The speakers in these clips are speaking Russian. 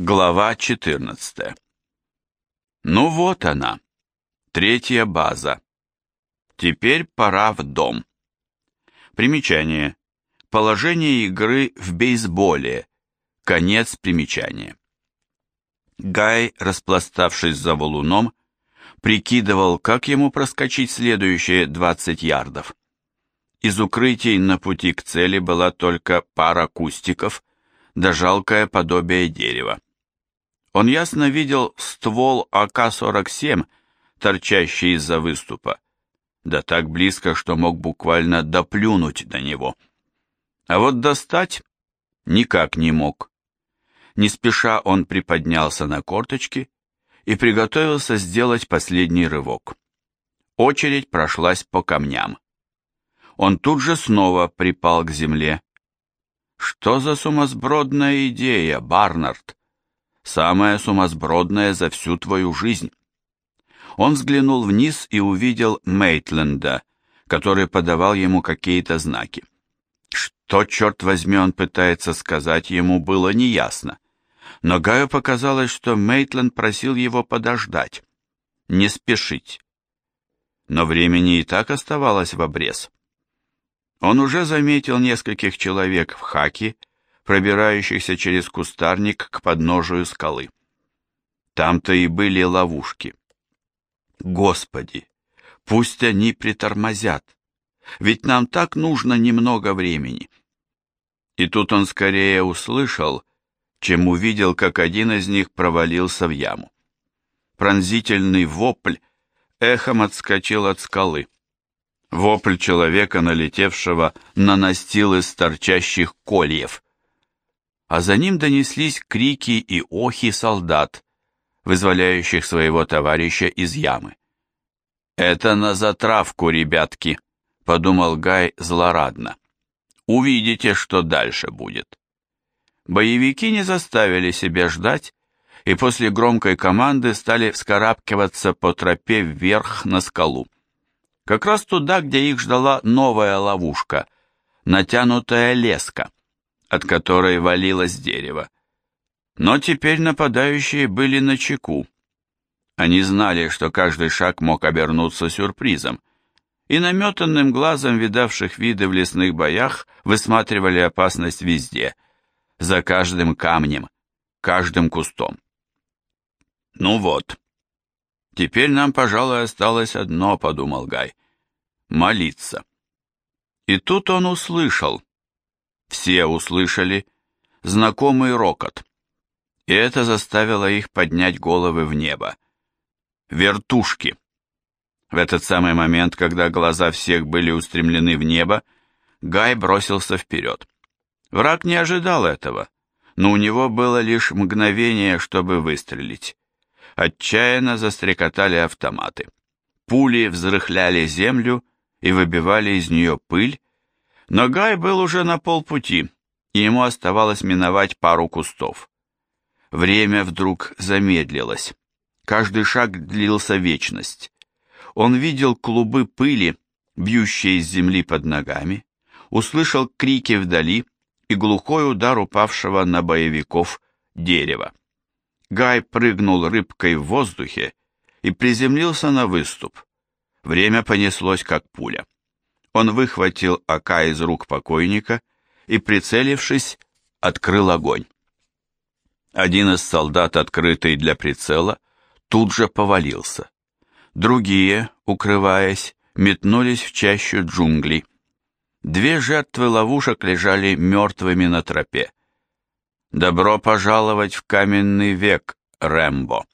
Глава 14. Ну вот она, третья база. Теперь пора в дом. Примечание. Положение игры в бейсболе. Конец примечания. Гай, распластавшись за валуном, прикидывал, как ему проскочить следующие 20 ярдов. Из укрытий на пути к цели была только пара кустиков, да жалкое подобие дерева. Он ясно видел ствол АК-47, торчащий из-за выступа, да так близко, что мог буквально доплюнуть до него. А вот достать никак не мог. Не спеша он приподнялся на корточки и приготовился сделать последний рывок. Очередь прошлась по камням. Он тут же снова припал к земле. Что за сумасбродная идея, Барнард? Самое сумасбродное за всю твою жизнь. Он взглянул вниз и увидел Мейтленда, который подавал ему какие-то знаки. Что, черт возьми, он пытается сказать ему, было неясно. Но Гаю показалось, что Мейтленд просил его подождать, не спешить. Но времени и так оставалось в обрез. Он уже заметил нескольких человек в хаке, пробирающихся через кустарник к подножию скалы. Там-то и были ловушки. Господи, пусть они притормозят, ведь нам так нужно немного времени. И тут он скорее услышал, чем увидел, как один из них провалился в яму. Пронзительный вопль эхом отскочил от скалы. Вопль человека, налетевшего на настил из торчащих кольев а за ним донеслись крики и охи солдат, вызволяющих своего товарища из ямы. «Это на затравку, ребятки», — подумал Гай злорадно. «Увидите, что дальше будет». Боевики не заставили себя ждать, и после громкой команды стали вскарабкиваться по тропе вверх на скалу. Как раз туда, где их ждала новая ловушка, натянутая леска от которой валилось дерево. Но теперь нападающие были на чеку. Они знали, что каждый шаг мог обернуться сюрпризом, и наметанным глазом видавших виды в лесных боях высматривали опасность везде, за каждым камнем, каждым кустом. «Ну вот, теперь нам, пожалуй, осталось одно», — подумал Гай — «молиться». И тут он услышал — все услышали знакомый рокот, и это заставило их поднять головы в небо. Вертушки. В этот самый момент, когда глаза всех были устремлены в небо, Гай бросился вперед. Враг не ожидал этого, но у него было лишь мгновение, чтобы выстрелить. Отчаянно застрекотали автоматы. Пули взрыхляли землю и выбивали из нее пыль, но Гай был уже на полпути, и ему оставалось миновать пару кустов. Время вдруг замедлилось. Каждый шаг длился вечность. Он видел клубы пыли, бьющие из земли под ногами, услышал крики вдали и глухой удар упавшего на боевиков дерева. Гай прыгнул рыбкой в воздухе и приземлился на выступ. Время понеслось как пуля. Он выхватил АК из рук покойника и, прицелившись, открыл огонь. Один из солдат, открытый для прицела, тут же повалился. Другие, укрываясь, метнулись в чащу джунглей. Две жертвы ловушек лежали мертвыми на тропе. «Добро пожаловать в каменный век, Рэмбо!»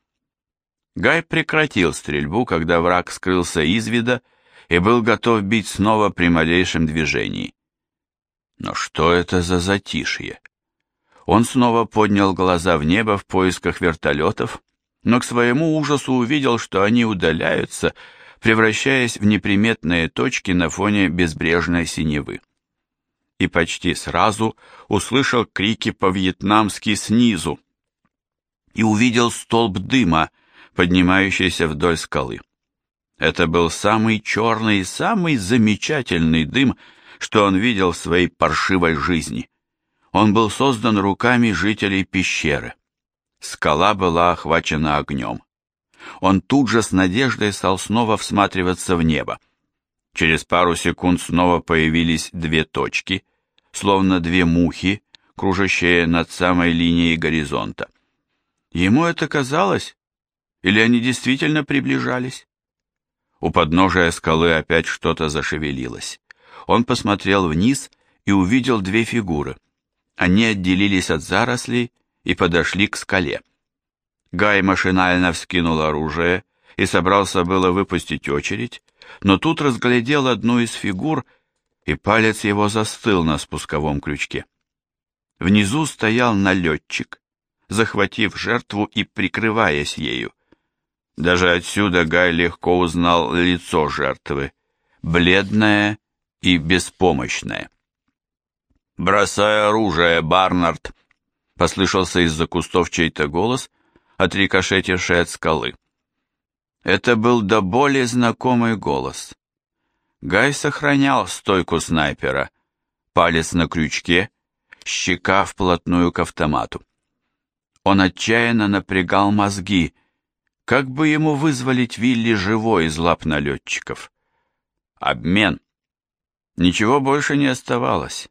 Гай прекратил стрельбу, когда враг скрылся из вида и был готов бить снова при малейшем движении. Но что это за затишье? Он снова поднял глаза в небо в поисках вертолетов, но к своему ужасу увидел, что они удаляются, превращаясь в неприметные точки на фоне безбрежной синевы. И почти сразу услышал крики по-вьетнамски снизу и увидел столб дыма, поднимающийся вдоль скалы. Это был самый черный и самый замечательный дым, что он видел в своей паршивой жизни. Он был создан руками жителей пещеры. Скала была охвачена огнем. Он тут же с надеждой стал снова всматриваться в небо. Через пару секунд снова появились две точки, словно две мухи, кружащие над самой линией горизонта. Ему это казалось? Или они действительно приближались? У подножия скалы опять что-то зашевелилось. Он посмотрел вниз и увидел две фигуры. Они отделились от зарослей и подошли к скале. Гай машинально вскинул оружие и собрался было выпустить очередь, но тут разглядел одну из фигур, и палец его застыл на спусковом крючке. Внизу стоял налетчик, захватив жертву и прикрываясь ею. Даже отсюда Гай легко узнал лицо жертвы, бледное и беспомощное. «Бросай оружие, Барнард!» — послышался из-за кустов чей-то голос, отрикошетивший от скалы. Это был до боли знакомый голос. Гай сохранял стойку снайпера, палец на крючке, щека вплотную к автомату. Он отчаянно напрягал мозги, как бы ему вызволить Вилли живой из лап налетчиков. Обмен. Ничего больше не оставалось.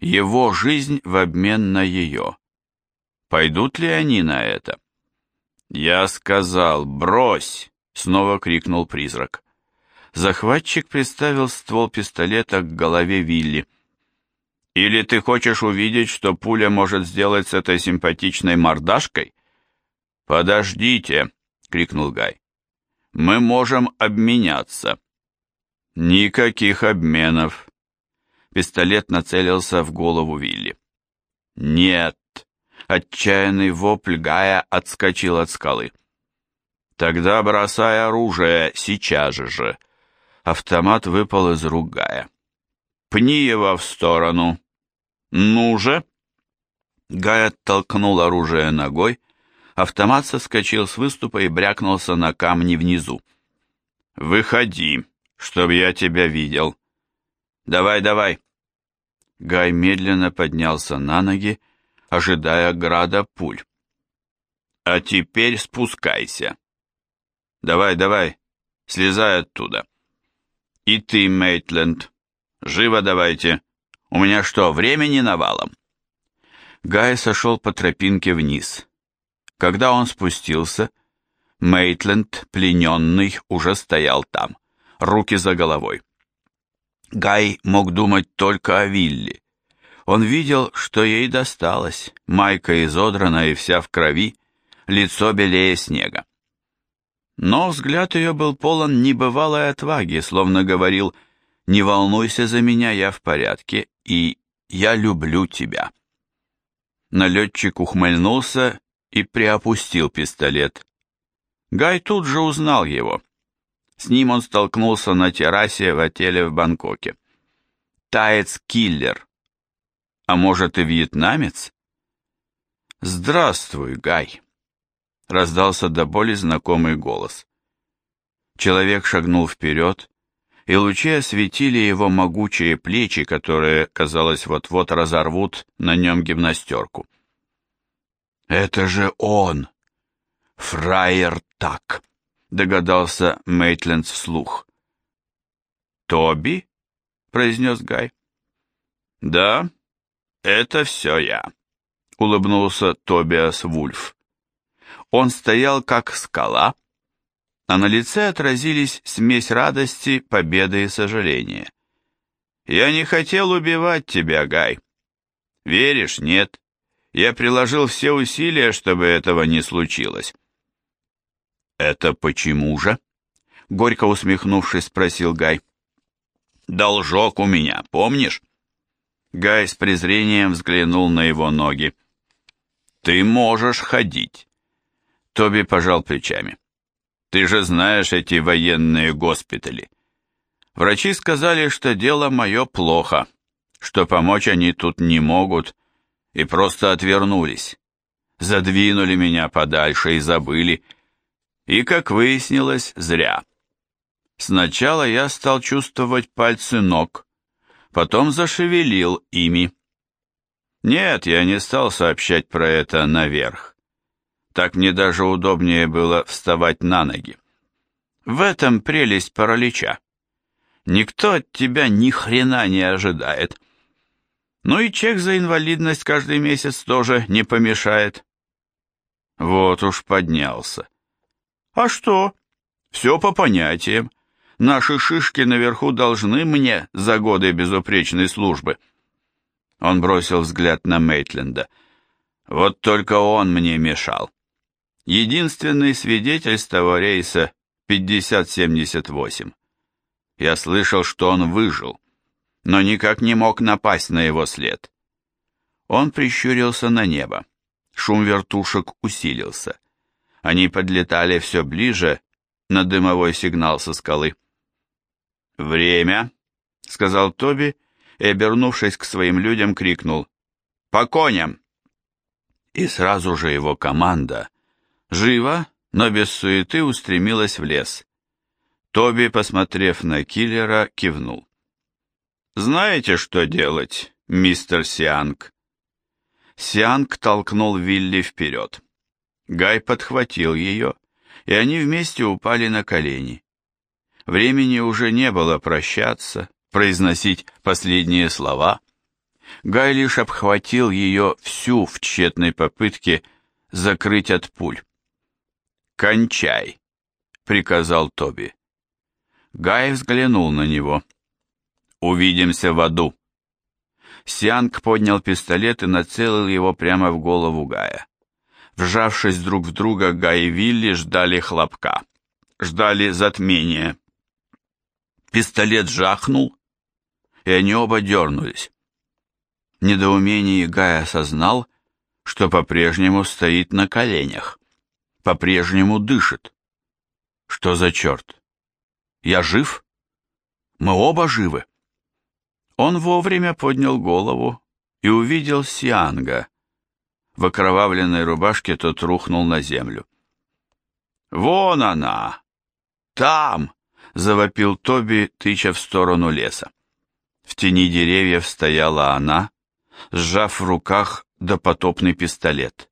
Его жизнь в обмен на ее. Пойдут ли они на это? «Я сказал, брось!» — снова крикнул призрак. Захватчик приставил ствол пистолета к голове Вилли. «Или ты хочешь увидеть, что пуля может сделать с этой симпатичной мордашкой?» «Подождите!» — крикнул Гай. «Мы можем обменяться». «Никаких обменов!» Пистолет нацелился в голову Вилли. «Нет!» Отчаянный вопль Гая отскочил от скалы. «Тогда бросай оружие сейчас же!» Автомат выпал из рук Гая. «Пни его в сторону!» «Ну же!» Гай оттолкнул оружие ногой, автомат соскочил с выступа и брякнулся на камни внизу. «Выходи, чтобы я тебя видел!» «Давай, давай!» Гай медленно поднялся на ноги, ожидая града пуль. «А теперь спускайся. Давай, давай, слезай оттуда. И ты, Мейтленд, живо давайте. У меня что, времени навалом?» Гай сошел по тропинке вниз. Когда он спустился, Мейтленд, плененный, уже стоял там, руки за головой. Гай мог думать только о Вилли. Он видел, что ей досталось, майка изодрана и вся в крови, лицо белее снега. Но взгляд ее был полон небывалой отваги, словно говорил «Не волнуйся за меня, я в порядке, и я люблю тебя». Налетчик ухмыльнулся и приопустил пистолет. Гай тут же узнал его. С ним он столкнулся на террасе в отеле в Бангкоке. Таец-киллер, а может и вьетнамец? «Здравствуй, Гай!» — раздался до боли знакомый голос. Человек шагнул вперед, и лучи осветили его могучие плечи, которые, казалось, вот-вот разорвут на нем гимнастерку. «Это же он! Фраер так!» — догадался Мейтленд вслух. «Тоби?» — произнес Гай. «Да, «Это все я», — улыбнулся Тобиас Вульф. Он стоял как скала, а на лице отразились смесь радости, победы и сожаления. «Я не хотел убивать тебя, Гай. Веришь, нет? Я приложил все усилия, чтобы этого не случилось». «Это почему же?» — горько усмехнувшись, спросил Гай. «Должок у меня, помнишь?» Гай с презрением взглянул на его ноги. «Ты можешь ходить!» Тоби пожал плечами. «Ты же знаешь эти военные госпитали. Врачи сказали, что дело мое плохо, что помочь они тут не могут, и просто отвернулись. Задвинули меня подальше и забыли. И, как выяснилось, зря. Сначала я стал чувствовать пальцы ног, потом зашевелил ими. Нет, я не стал сообщать про это наверх. Так мне даже удобнее было вставать на ноги. В этом прелесть паралича. Никто от тебя ни хрена не ожидает. Ну и чек за инвалидность каждый месяц тоже не помешает. Вот уж поднялся. А что? Все по понятиям. Наши шишки наверху должны мне за годы безупречной службы. Он бросил взгляд на Мейтленда. Вот только он мне мешал. Единственный свидетель с того рейса 5078. Я слышал, что он выжил, но никак не мог напасть на его след. Он прищурился на небо. Шум вертушек усилился. Они подлетали все ближе на дымовой сигнал со скалы. «Время!» — сказал Тоби и, обернувшись к своим людям, крикнул «По коням!» И сразу же его команда, живо, но без суеты, устремилась в лес. Тоби, посмотрев на киллера, кивнул. «Знаете, что делать, мистер Сианг?» Сианг толкнул Вилли вперед. Гай подхватил ее, и они вместе упали на колени. Времени уже не было прощаться, произносить последние слова. Гай лишь обхватил ее всю в тщетной попытке закрыть от пуль. «Кончай!» — приказал Тоби. Гай взглянул на него. «Увидимся в аду!» Сианг поднял пистолет и нацелил его прямо в голову Гая. Вжавшись друг в друга, Гай и Вилли ждали хлопка. Ждали затмения. Пистолет жахнул, и они оба дернулись. В недоумении Гай осознал, что по-прежнему стоит на коленях, по-прежнему дышит. Что за черт? Я жив? Мы оба живы. Он вовремя поднял голову и увидел Сианга. В окровавленной рубашке тот рухнул на землю. «Вон она! Там!» — завопил Тоби, тыча в сторону леса. В тени деревьев стояла она, сжав в руках допотопный пистолет.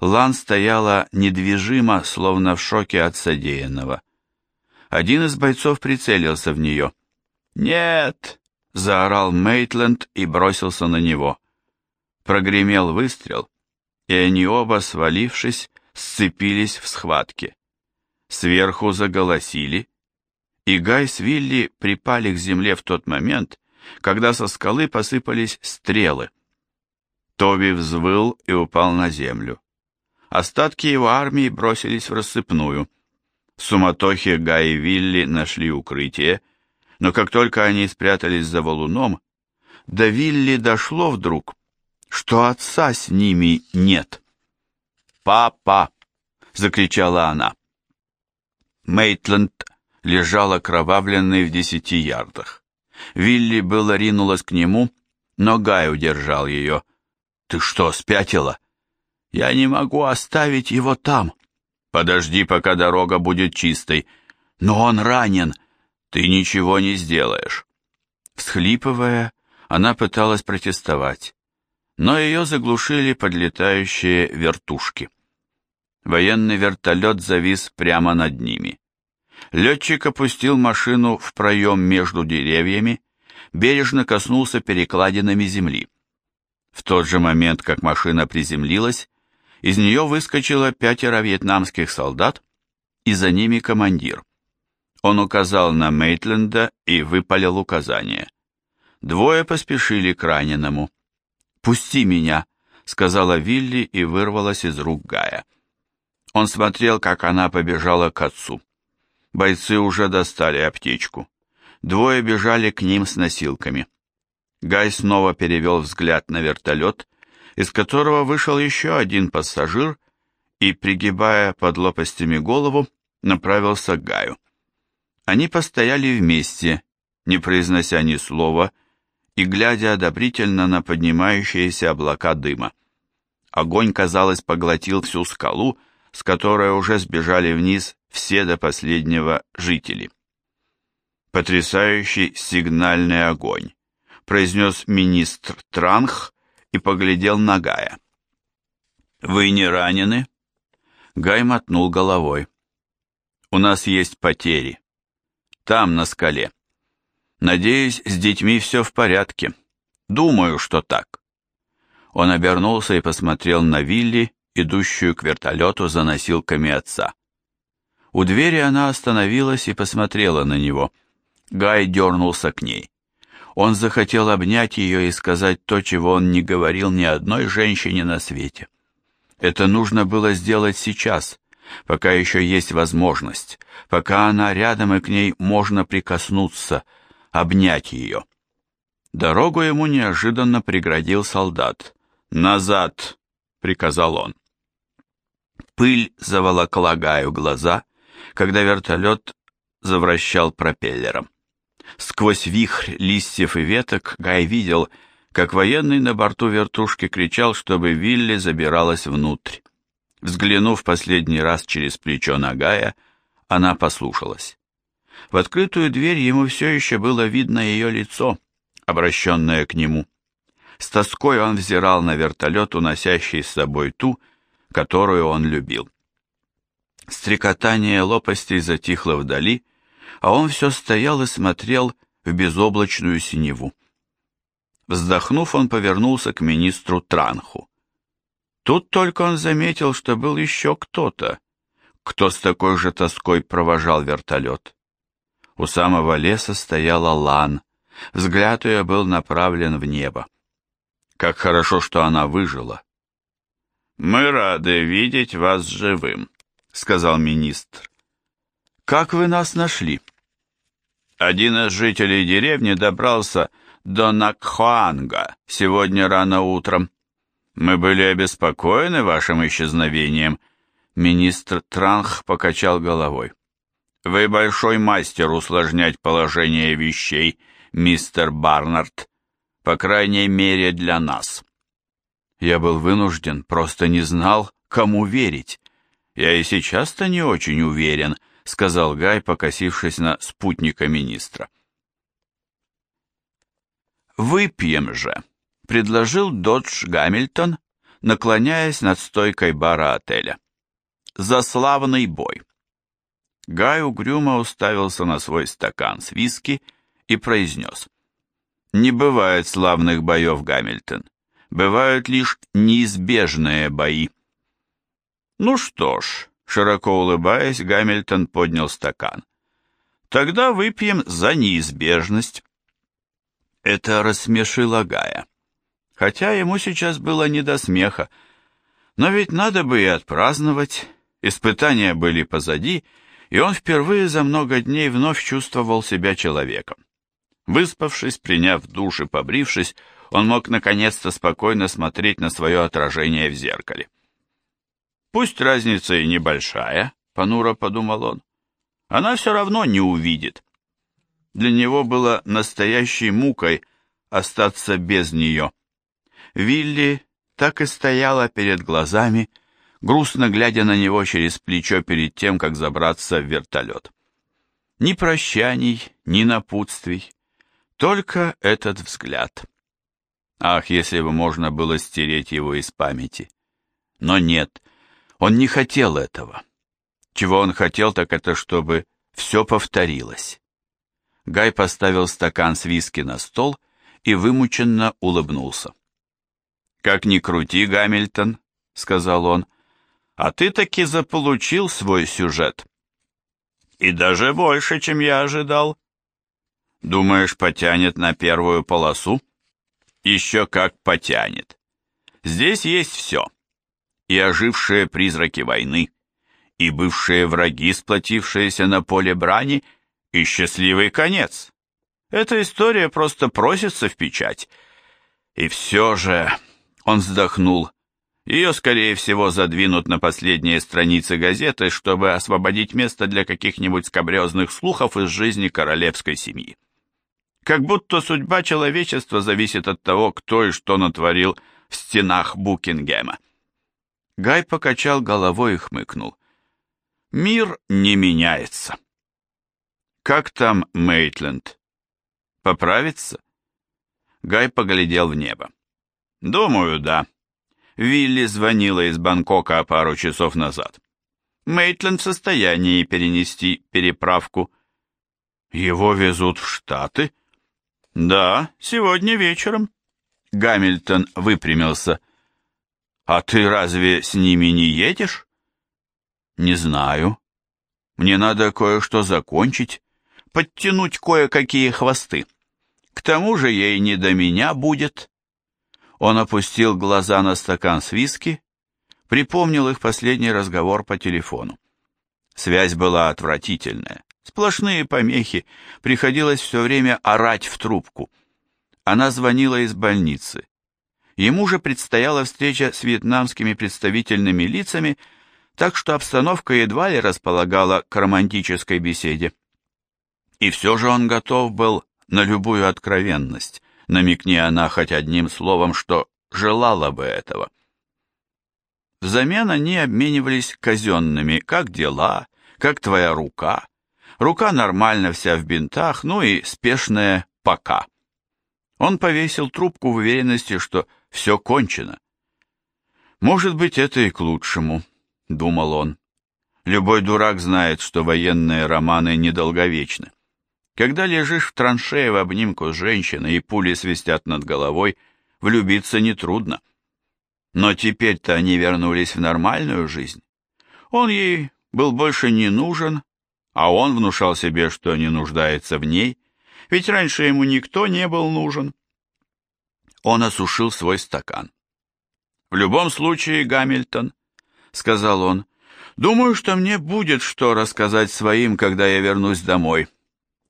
Лан стояла недвижимо, словно в шоке от содеянного. Один из бойцов прицелился в нее. «Нет!» — заорал Мейтленд и бросился на него. Прогремел выстрел, и они оба, свалившись, сцепились в схватке. Сверху заголосили, и Гай с Вилли припали к земле в тот момент, когда со скалы посыпались стрелы. Тоби взвыл и упал на землю. Остатки его армии бросились в рассыпную. В суматохе Гай и Вилли нашли укрытие, но как только они спрятались за валуном, до Вилли дошло вдруг, что отца с ними нет. «Папа!» — закричала она. Мейтленд лежал окровавленный в десяти ярдах. Вилли было ринулась к нему, но Гай удержал ее. «Ты что, спятила?» «Я не могу оставить его там». «Подожди, пока дорога будет чистой». «Но он ранен. Ты ничего не сделаешь». Всхлипывая, она пыталась протестовать, но ее заглушили подлетающие вертушки. Военный вертолет завис прямо над ними. Летчик опустил машину в проем между деревьями, бережно коснулся перекладинами земли. В тот же момент, как машина приземлилась, из нее выскочило пятеро вьетнамских солдат, и за ними командир. Он указал на Мейтленда и выпалил указание. Двое поспешили к раненому. «Пусти меня», — сказала Вилли и вырвалась из рук Гая. Он смотрел, как она побежала к отцу. Бойцы уже достали аптечку. Двое бежали к ним с носилками. Гай снова перевел взгляд на вертолет, из которого вышел еще один пассажир и, пригибая под лопастями голову, направился к Гаю. Они постояли вместе, не произнося ни слова, и глядя одобрительно на поднимающиеся облака дыма. Огонь, казалось, поглотил всю скалу, с которой уже сбежали вниз все до последнего жители. «Потрясающий сигнальный огонь», — произнес министр Транх и поглядел на Гая. «Вы не ранены?» Гай мотнул головой. «У нас есть потери. Там, на скале. Надеюсь, с детьми все в порядке. Думаю, что так». Он обернулся и посмотрел на Вилли, идущую к вертолету за носилками отца. У двери она остановилась и посмотрела на него. Гай дернулся к ней. Он захотел обнять ее и сказать то, чего он не говорил ни одной женщине на свете. Это нужно было сделать сейчас, пока еще есть возможность, пока она рядом и к ней можно прикоснуться, обнять ее. Дорогу ему неожиданно преградил солдат. «Назад!» — приказал он. Пыль заволокла Гаю глаза, когда вертолет завращал пропеллером. Сквозь вихрь листьев и веток Гай видел, как военный на борту вертушки кричал, чтобы Вилли забиралась внутрь. Взглянув последний раз через плечо на Гая, она послушалась. В открытую дверь ему все еще было видно ее лицо, обращенное к нему. С тоской он взирал на вертолет, уносящий с собой ту, которую он любил. Стрекотание лопастей затихло вдали, а он все стоял и смотрел в безоблачную синеву. Вздохнув, он повернулся к министру Транху. Тут только он заметил, что был еще кто-то, кто с такой же тоской провожал вертолет. У самого леса стояла Лан, взгляд ее был направлен в небо. Как хорошо, что она выжила. «Мы рады видеть вас живым», — сказал министр. «Как вы нас нашли?» Один из жителей деревни добрался до Накхуанга сегодня рано утром. Мы были обеспокоены вашим исчезновением. Министр Транх покачал головой. Вы большой мастер усложнять положение вещей, мистер Барнард, по крайней мере для нас. Я был вынужден, просто не знал, кому верить. Я и сейчас-то не очень уверен, — сказал Гай, покосившись на спутника министра. «Выпьем же», — предложил Додж Гамильтон, наклоняясь над стойкой бара отеля. «За славный бой». Гай угрюмо уставился на свой стакан с виски и произнес. «Не бывает славных боев, Гамильтон. Бывают лишь неизбежные бои». «Ну что ж», Широко улыбаясь, Гамильтон поднял стакан. «Тогда выпьем за неизбежность». Это рассмешило Гая. Хотя ему сейчас было не до смеха. Но ведь надо бы и отпраздновать. Испытания были позади, и он впервые за много дней вновь чувствовал себя человеком. Выспавшись, приняв душ и побрившись, он мог наконец-то спокойно смотреть на свое отражение в зеркале. Пусть разница и небольшая, понуро подумал он, она все равно не увидит. Для него было настоящей мукой остаться без нее. Вилли так и стояла перед глазами, грустно глядя на него через плечо перед тем, как забраться в вертолет. Ни прощаний, ни напутствий, только этот взгляд. Ах, если бы можно было стереть его из памяти. Но нет, он не хотел этого. Чего он хотел, так это чтобы все повторилось. Гай поставил стакан с виски на стол и вымученно улыбнулся. «Как ни крути, Гамильтон», — сказал он, — «а ты таки заполучил свой сюжет». «И даже больше, чем я ожидал». «Думаешь, потянет на первую полосу?» «Еще как потянет. Здесь есть все и ожившие призраки войны, и бывшие враги, сплотившиеся на поле брани, и счастливый конец. Эта история просто просится в печать. И все же, он вздохнул, ее, скорее всего, задвинут на последние страницы газеты, чтобы освободить место для каких-нибудь скобрезных слухов из жизни королевской семьи. Как будто судьба человечества зависит от того, кто и что натворил в стенах Букингема. Гай покачал головой и хмыкнул. Мир не меняется. Как там Мейтленд? Поправится? Гай поглядел в небо. Думаю, да. Вилли звонила из Бангкока пару часов назад. Мейтленд в состоянии перенести переправку. Его везут в Штаты? Да, сегодня вечером. Гамильтон выпрямился. А ты разве с ними не едешь? Не знаю. Мне надо кое-что закончить, подтянуть кое-какие хвосты. К тому же ей не до меня будет. Он опустил глаза на стакан с виски, припомнил их последний разговор по телефону. Связь была отвратительная, сплошные помехи, приходилось все время орать в трубку. Она звонила из больницы. Ему же предстояла встреча с вьетнамскими представительными лицами, так что обстановка едва ли располагала к романтической беседе. И все же он готов был на любую откровенность, намекни она хоть одним словом, что желала бы этого. Взамен они обменивались казенными, как дела, как твоя рука. Рука нормально вся в бинтах, ну и спешная пока. Он повесил трубку в уверенности, что все кончено. Может быть, это и к лучшему, думал он. Любой дурак знает, что военные романы недолговечны. Когда лежишь в траншее в обнимку с женщиной и пули свистят над головой, влюбиться нетрудно. Но теперь-то они вернулись в нормальную жизнь. Он ей был больше не нужен, а он внушал себе, что не нуждается в ней, ведь раньше ему никто не был нужен. Он осушил свой стакан. «В любом случае, Гамильтон», — сказал он, — «думаю, что мне будет что рассказать своим, когда я вернусь домой».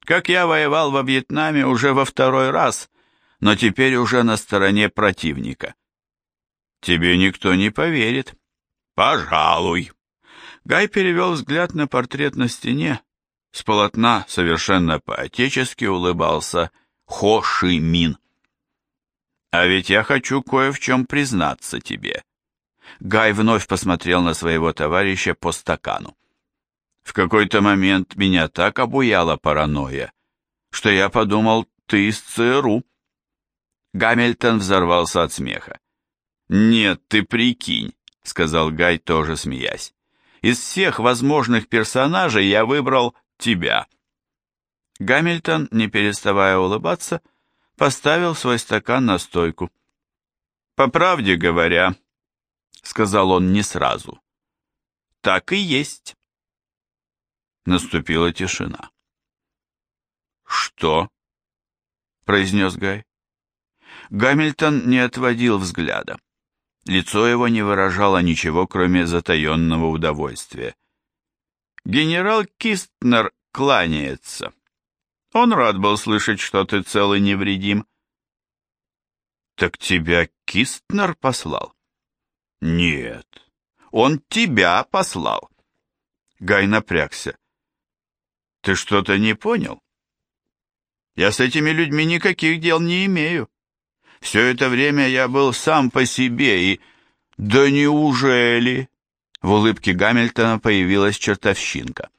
Как я воевал во Вьетнаме уже во второй раз, но теперь уже на стороне противника. Тебе никто не поверит. Пожалуй. Гай перевел взгляд на портрет на стене. С полотна совершенно по-отечески улыбался Хо Ши Мин. А ведь я хочу кое в чем признаться тебе. Гай вновь посмотрел на своего товарища по стакану. В какой-то момент меня так обуяла паранойя, что я подумал, ты из ЦРУ. Гамильтон взорвался от смеха. «Нет, ты прикинь», — сказал Гай, тоже смеясь. «Из всех возможных персонажей я выбрал тебя». Гамильтон, не переставая улыбаться, поставил свой стакан на стойку. «По правде говоря», — сказал он не сразу, — «так и есть». Наступила тишина. «Что?» — произнес Гай. Гамильтон не отводил взгляда. Лицо его не выражало ничего, кроме затаенного удовольствия. «Генерал Кистнер кланяется. Он рад был слышать, что ты цел и невредим». «Так тебя Кистнер послал?» «Нет, он тебя послал». Гай напрягся. Ты что-то не понял? Я с этими людьми никаких дел не имею. Все это время я был сам по себе и... Да неужели? В улыбке Гамильтона появилась чертовщинка.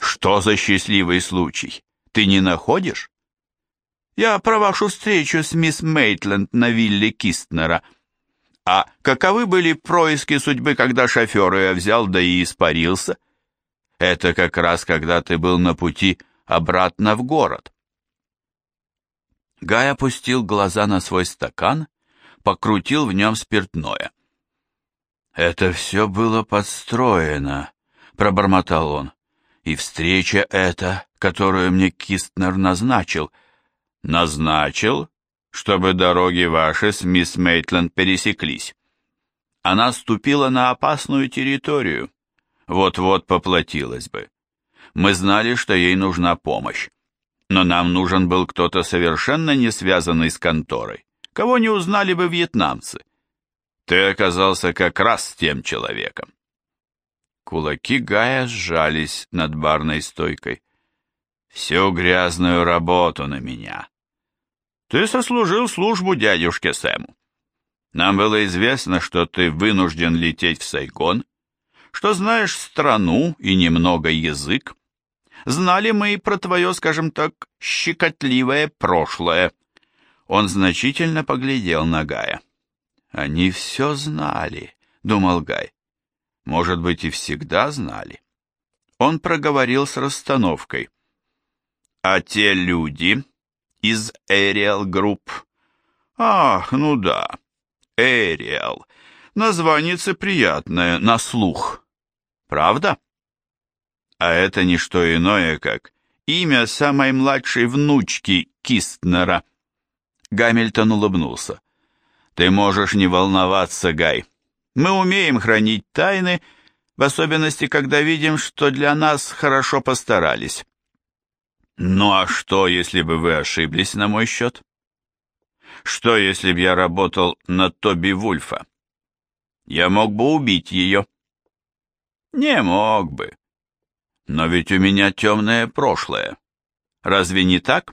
Что за счастливый случай? Ты не находишь? Я про вашу встречу с мисс Мейтленд на вилле Кистнера. А каковы были происки судьбы, когда шофер ее взял, да и испарился? Это как раз когда ты был на пути обратно в город. Гай опустил глаза на свой стакан, покрутил в нем спиртное. «Это все было подстроено», — пробормотал он. «И встреча эта, которую мне Кистнер назначил...» «Назначил, чтобы дороги ваши с мисс Мейтленд пересеклись. Она ступила на опасную территорию, вот-вот поплатилась бы. Мы знали, что ей нужна помощь. Но нам нужен был кто-то совершенно не связанный с конторой, кого не узнали бы вьетнамцы. Ты оказался как раз тем человеком. Кулаки Гая сжались над барной стойкой. Всю грязную работу на меня. Ты сослужил службу дядюшке Сэму. Нам было известно, что ты вынужден лететь в Сайгон что знаешь страну и немного язык. Знали мы и про твое, скажем так, щекотливое прошлое. Он значительно поглядел на Гая. Они все знали, думал Гай. может быть, и всегда знали. Он проговорил с расстановкой. А те люди из Ariel Group... Ах, ну да, Ariel. Названице приятное, на слух. Правда? А это не что иное, как имя самой младшей внучки Кистнера. Гамильтон улыбнулся. Ты можешь не волноваться, Гай. Мы умеем хранить тайны, в особенности, когда видим, что для нас хорошо постарались. Ну а что, если бы вы ошиблись на мой счет? Что, если бы я работал на Тоби Вульфа? Я мог бы убить ее. Не мог бы. Но ведь у меня темное прошлое. Разве не так?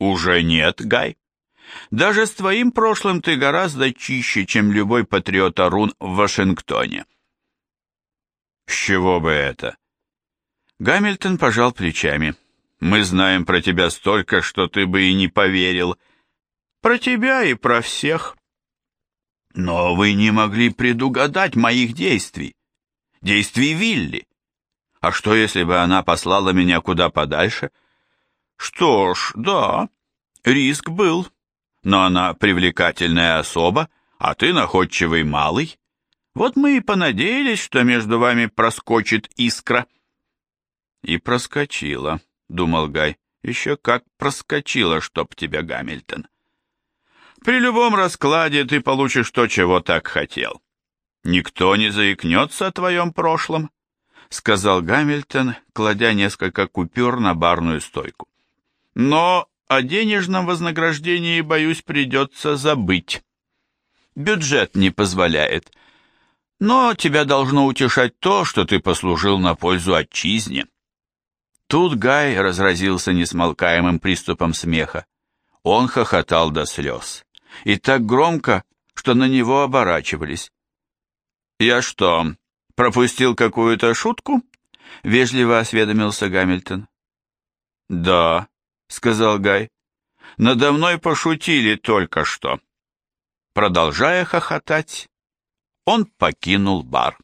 Уже нет, Гай. Даже с твоим прошлым ты гораздо чище, чем любой патриот Арун в Вашингтоне. С чего бы это? Гамильтон пожал плечами. Мы знаем про тебя столько, что ты бы и не поверил. Про тебя и про всех. Но вы не могли предугадать моих действий. Действий Вилли. А что, если бы она послала меня куда подальше? Что ж, да, риск был. Но она привлекательная особа, а ты находчивый малый. Вот мы и понадеялись, что между вами проскочит искра. И проскочила, думал Гай. Еще как проскочила, чтоб тебя, Гамильтон. При любом раскладе ты получишь то, чего так хотел. Никто не заикнется о твоем прошлом, сказал Гамильтон, кладя несколько купюр на барную стойку. Но о денежном вознаграждении, боюсь, придется забыть. Бюджет не позволяет. Но тебя должно утешать то, что ты послужил на пользу отчизне. Тут Гай разразился несмолкаемым приступом смеха. Он хохотал до слез. И так громко, что на него оборачивались. «Я что, пропустил какую-то шутку?» — вежливо осведомился Гамильтон. «Да», — сказал Гай. «Надо мной пошутили только что». Продолжая хохотать, он покинул бар.